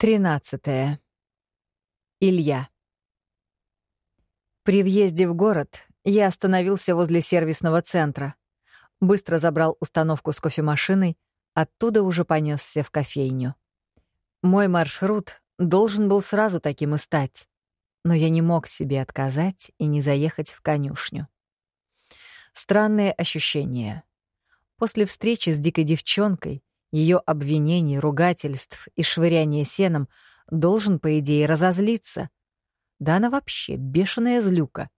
Тринадцатое. Илья. При въезде в город я остановился возле сервисного центра. Быстро забрал установку с кофемашиной, оттуда уже понесся в кофейню. Мой маршрут должен был сразу таким и стать, но я не мог себе отказать и не заехать в конюшню. Странные ощущения. После встречи с дикой девчонкой ее обвинений, ругательств и швыряния сеном должен, по идее, разозлиться. Да она вообще бешеная злюка.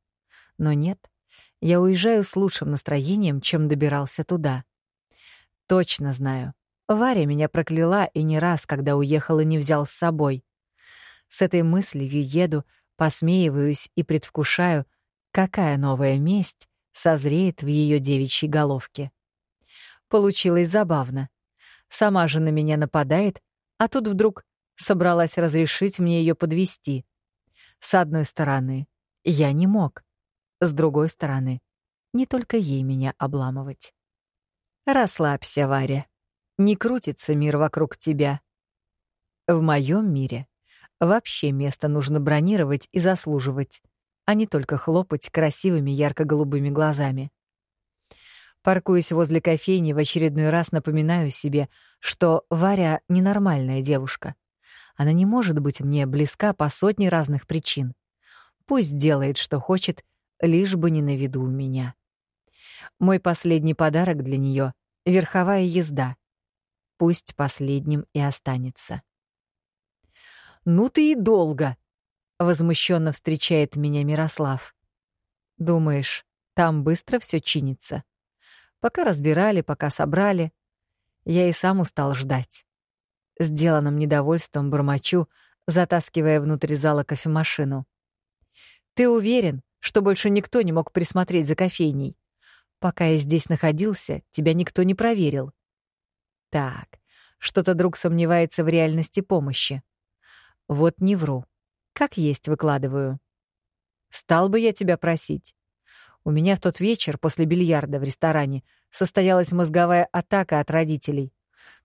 Но нет, я уезжаю с лучшим настроением, чем добирался туда. Точно знаю. Варя меня прокляла и не раз, когда уехал и не взял с собой. С этой мыслью еду, посмеиваюсь и предвкушаю, какая новая месть созреет в ее девичьей головке. Получилось забавно. Сама же на меня нападает, а тут вдруг собралась разрешить мне ее подвести. С одной стороны, я не мог. С другой стороны, не только ей меня обламывать. Расслабься, Варя. Не крутится мир вокруг тебя. В моем мире вообще место нужно бронировать и заслуживать, а не только хлопать красивыми ярко-голубыми глазами. Паркуясь возле кофейни, в очередной раз напоминаю себе, что Варя — ненормальная девушка. Она не может быть мне близка по сотне разных причин. Пусть делает, что хочет, лишь бы не на виду у меня. Мой последний подарок для нее — верховая езда. Пусть последним и останется. «Ну ты и долго!» — возмущенно встречает меня Мирослав. «Думаешь, там быстро все чинится?» Пока разбирали, пока собрали, я и сам устал ждать. Сделанным недовольством бормочу, затаскивая внутрь зала кофемашину. «Ты уверен, что больше никто не мог присмотреть за кофейней? Пока я здесь находился, тебя никто не проверил». «Так, что-то друг сомневается в реальности помощи. Вот не вру. Как есть выкладываю. Стал бы я тебя просить. У меня в тот вечер после бильярда в ресторане состоялась мозговая атака от родителей.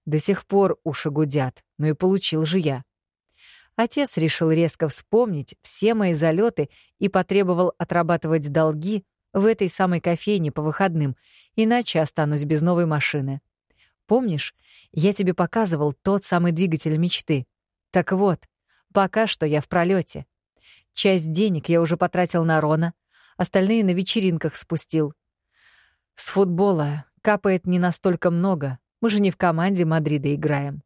До сих пор уши гудят, но и получил же я. Отец решил резко вспомнить все мои залеты и потребовал отрабатывать долги в этой самой кофейне по выходным, иначе останусь без новой машины. Помнишь, я тебе показывал тот самый двигатель мечты? Так вот, пока что я в пролете. Часть денег я уже потратил на Рона, остальные на вечеринках спустил. С футбола капает не настолько много, мы же не в команде Мадрида играем.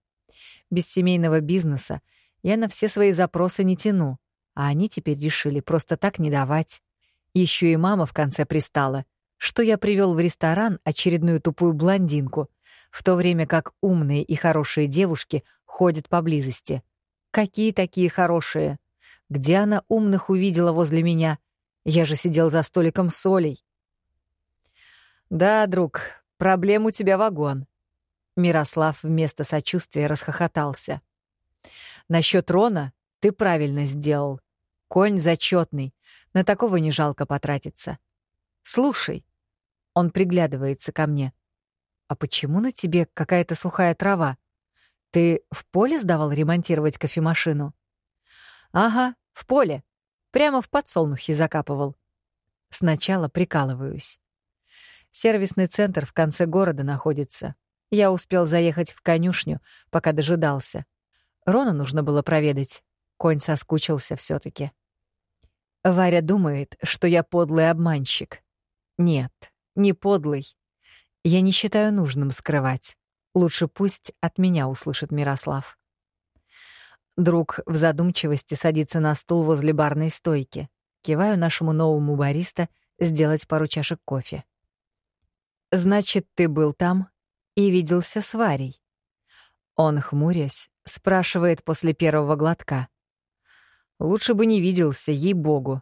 Без семейного бизнеса я на все свои запросы не тяну, а они теперь решили просто так не давать. Еще и мама в конце пристала, что я привел в ресторан очередную тупую блондинку, в то время как умные и хорошие девушки ходят поблизости. Какие такие хорошие? Где она умных увидела возле меня — я же сидел за столиком с Олей. «Да, друг, проблем у тебя вагон». Мирослав вместо сочувствия расхохотался. «Насчет Рона ты правильно сделал. Конь зачетный, на такого не жалко потратиться. Слушай». Он приглядывается ко мне. «А почему на тебе какая-то сухая трава? Ты в поле сдавал ремонтировать кофемашину?» «Ага, в поле. Прямо в подсолнухе закапывал. Сначала прикалываюсь. Сервисный центр в конце города находится. Я успел заехать в конюшню, пока дожидался. Рона нужно было проведать. Конь соскучился все таки Варя думает, что я подлый обманщик. Нет, не подлый. Я не считаю нужным скрывать. Лучше пусть от меня услышит Мирослав. Друг в задумчивости садится на стул возле барной стойки. Киваю нашему новому бариста сделать пару чашек кофе. «Значит, ты был там и виделся с Варей?» Он, хмурясь, спрашивает после первого глотка. «Лучше бы не виделся, ей-богу».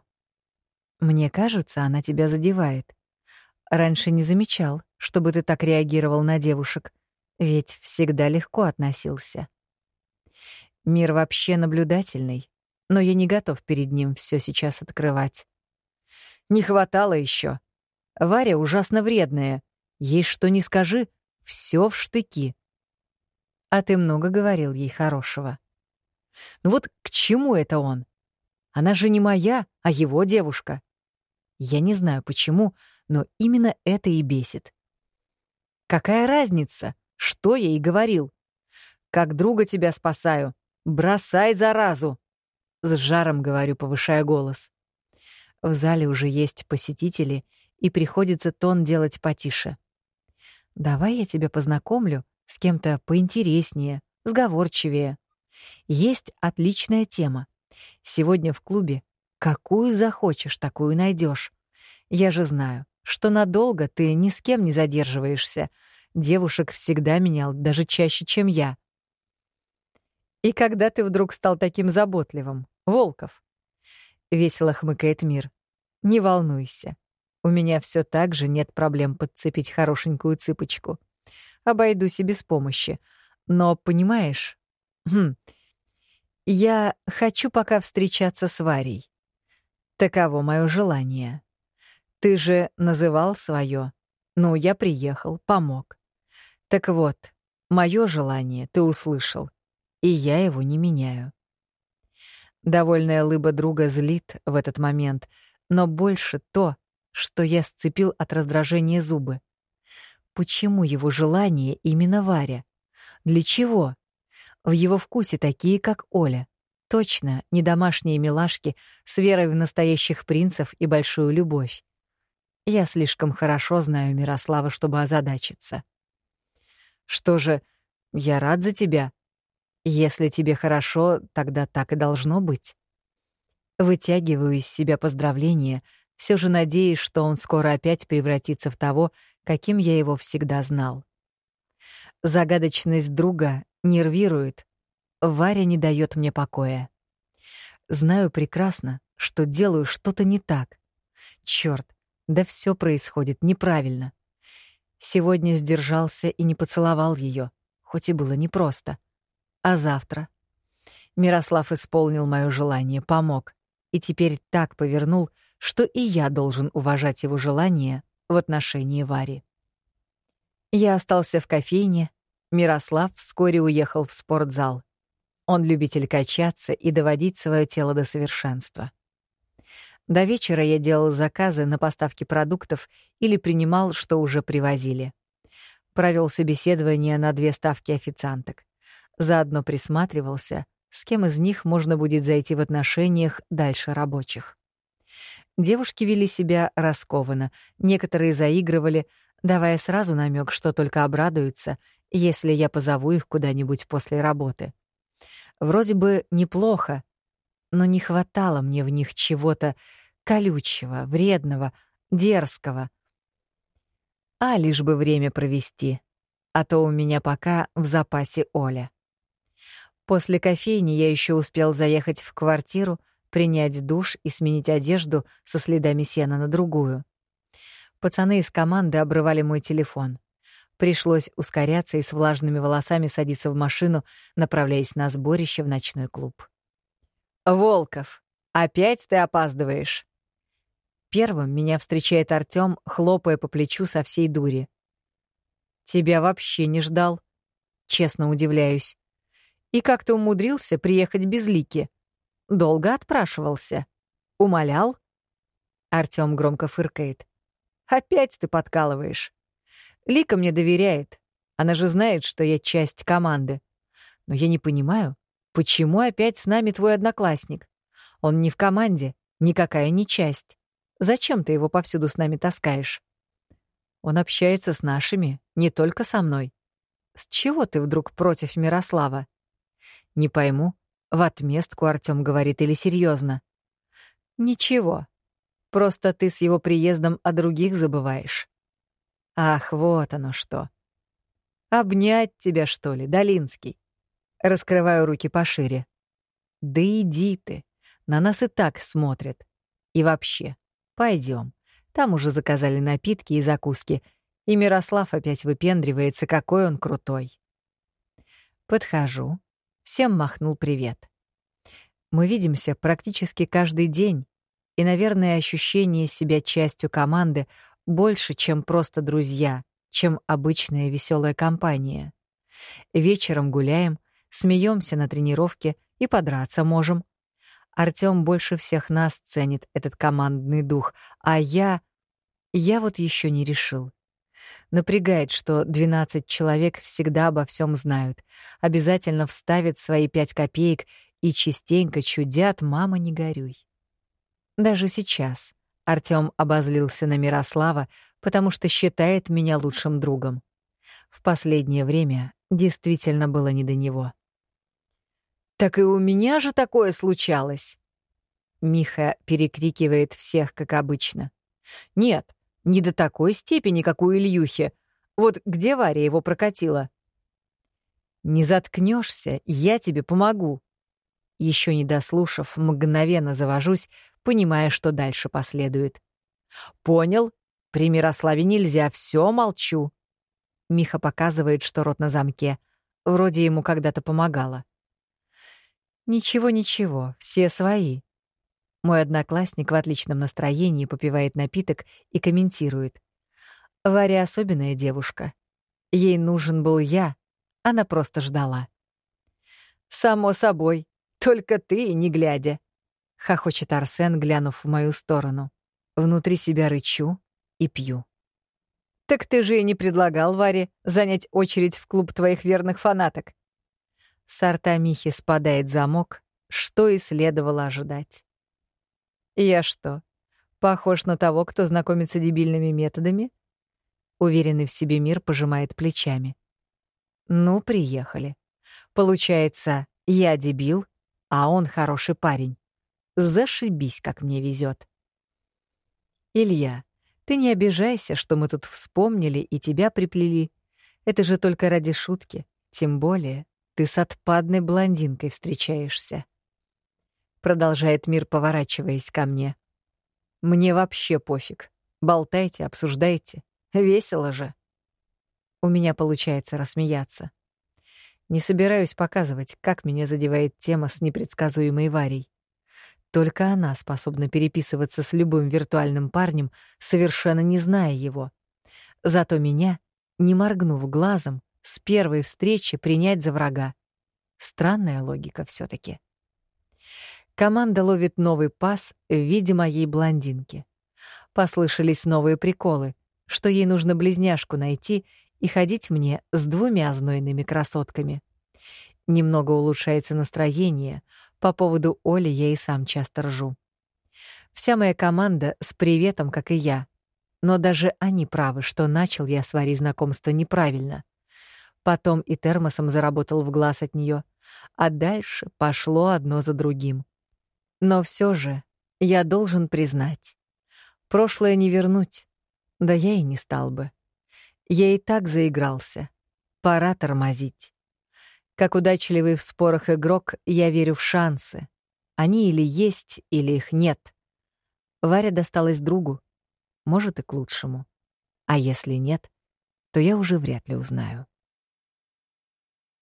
«Мне кажется, она тебя задевает. Раньше не замечал, чтобы ты так реагировал на девушек, ведь всегда легко относился». Мир вообще наблюдательный, но я не готов перед ним все сейчас открывать. Не хватало еще. Варя ужасно вредная. Ей что ни скажи, все в штыки. А ты много говорил ей хорошего. Ну вот к чему это он? Она же не моя, а его девушка. Я не знаю почему, но именно это и бесит. Какая разница, что я и говорил? Как друга тебя спасаю. Бросай заразу. С жаром говорю, повышая голос. В зале уже есть посетители, и приходится тон делать потише. Давай я тебя познакомлю с кем-то поинтереснее, сговорчивее. Есть отличная тема. Сегодня в клубе какую захочешь, такую найдешь. Я же знаю, что надолго ты ни с кем не задерживаешься. Девушек всегда менял, даже чаще, чем я. И когда ты вдруг стал таким заботливым, Волков? Весело хмыкает мир. Не волнуйся. У меня все так же нет проблем подцепить хорошенькую цыпочку. Обойдусь и без помощи. Но, понимаешь, хм, я хочу пока встречаться с Варей. Таково мое желание. Ты же называл свое. Ну, я приехал, помог. Так вот, мое желание ты услышал, и я его не меняю. Довольная лыба друга злит в этот момент, но больше то, что я сцепил от раздражения зубы. Почему его желание именно Варя? Для чего? В его вкусе такие, как Оля. Точно, не домашние милашки с верой в настоящих принцев и большую любовь. Я слишком хорошо знаю Мирослава, чтобы озадачиться. Что же, я рад за тебя. Если тебе хорошо, тогда так и должно быть. Вытягиваю из себя поздравления, все же надеясь, что он скоро опять превратится в того, каким я его всегда знал. Загадочность друга нервирует. Варя не дает мне покоя. Знаю прекрасно, что делаю что-то не так. Черт, да все происходит неправильно. Сегодня сдержался и не поцеловал ее, хоть и было непросто. А завтра? Мирослав исполнил мое желание, помог, и теперь так повернул, что и я должен уважать его желание в отношении Вари. Я остался в кофейне, Мирослав вскоре уехал в спортзал. Он любитель качаться и доводить свое тело до совершенства. До вечера я делал заказы на поставки продуктов или принимал, что уже привозили. Провел собеседование на две ставки официанток. Заодно присматривался, с кем из них можно будет зайти в отношениях дальше рабочих. Девушки вели себя раскованно, некоторые заигрывали, давая сразу намек, что только обрадуются, если я позову их куда-нибудь после работы. Вроде бы неплохо, но не хватало мне в них чего-то колючего, вредного, дерзкого. А лишь бы время провести, а то у меня пока в запасе Оля. После кофейни я еще успел заехать в квартиру, принять душ и сменить одежду со следами сена на другую. Пацаны из команды обрывали мой телефон. Пришлось ускоряться и с влажными волосами садиться в машину, направляясь на сборище в ночной клуб. «Волков, опять ты опаздываешь?» Первым меня встречает Артём, хлопая по плечу со всей дури. «Тебя вообще не ждал?» Честно удивляюсь. «И как ты умудрился приехать без Лики? Долго отпрашивался? Умолял?» Артём громко фыркает. «Опять ты подкалываешь. Лика мне доверяет. Она же знает, что я часть команды. Но я не понимаю, почему опять с нами твой одноклассник? Он не в команде, никакая не часть. Зачем ты его повсюду с нами таскаешь? Он общается с нашими, не только со мной. С чего ты вдруг против Мирослава? Не пойму, в отместку Артём говорит или серьезно? Ничего. Просто ты с его приездом о других забываешь. Ах, вот оно что. Обнять тебя, что ли, Долинский? Раскрываю руки пошире. Да иди ты. На нас и так смотрят. И вообще, Пойдем. Там уже заказали напитки и закуски, и Мирослав опять выпендривается, какой он крутой. Подхожу, всем махнул привет. Мы видимся практически каждый день, и, наверное, ощущение себя частью команды больше, чем просто друзья, чем обычная веселая компания. Вечером гуляем, смеемся на тренировке и подраться можем. Артём больше всех нас ценит этот командный дух, а я... Я вот еще не решил. Напрягает, что 12 человек всегда обо всем знают, обязательно вставят свои пять копеек и частенько чудят «мама, не горюй». Даже сейчас Артём обозлился на Мирослава, потому что считает меня лучшим другом. В последнее время действительно было не до него. «Так и у меня же такое случалось!» Миха перекрикивает всех, как обычно. «Нет, не до такой степени, как у Ильюхи. Вот где Варя его прокатила?» «Не заткнешься, я тебе помогу». Еще не дослушав, мгновенно завожусь, понимая, что дальше последует. «Понял. При Мирославе нельзя, все молчу». Миха показывает, что рот на замке. Вроде ему когда-то помогала. Ничего, ничего, все свои. Мой одноклассник в отличном настроении попивает напиток и комментирует. Варя особенная девушка. Ей нужен был я, она просто ждала. «Само собой, только ты и не глядя», — хохочет Арсен, глянув в мою сторону. Внутри себя рычу и пью. «Так ты же и не предлагал Варе занять очередь в клуб твоих верных фанаток. С Михи спадает замок, что и следовало ожидать. «Я что, похож на того, кто знакомится дебильными методами?» Уверенный в себе мир пожимает плечами. «Ну, приехали. Получается, я дебил, а он хороший парень. Зашибись, как мне везет. «Илья, ты не обижайся, что мы тут вспомнили и тебя приплели. Это же только ради шутки, тем более ты с отпадной блондинкой встречаешься. Продолжает мир, поворачиваясь ко мне. Мне вообще пофиг. Болтайте, обсуждайте. Весело же. У меня получается рассмеяться. Не собираюсь показывать, как меня задевает тема с непредсказуемой Варей. Только она способна переписываться с любым виртуальным парнем, совершенно не зная его. Зато меня, не моргнув глазом, с первой встречи принять за врага. Странная логика все таки Команда ловит новый пас в виде моей блондинки. Послышались новые приколы, что ей нужно близняшку найти и ходить мне с двумя знойными красотками. Немного улучшается настроение. По поводу Оли я и сам часто ржу. Вся моя команда с приветом, как и я. Но даже они правы, что начал я с Варей знакомство неправильно. Потом и термосом заработал в глаз от нее, а дальше пошло одно за другим. Но все же я должен признать, прошлое не вернуть, да я и не стал бы. Я и так заигрался. Пора тормозить. Как удачливый в спорах игрок, я верю в шансы. Они или есть, или их нет. Варя досталась другу, может и к лучшему. А если нет, то я уже вряд ли узнаю.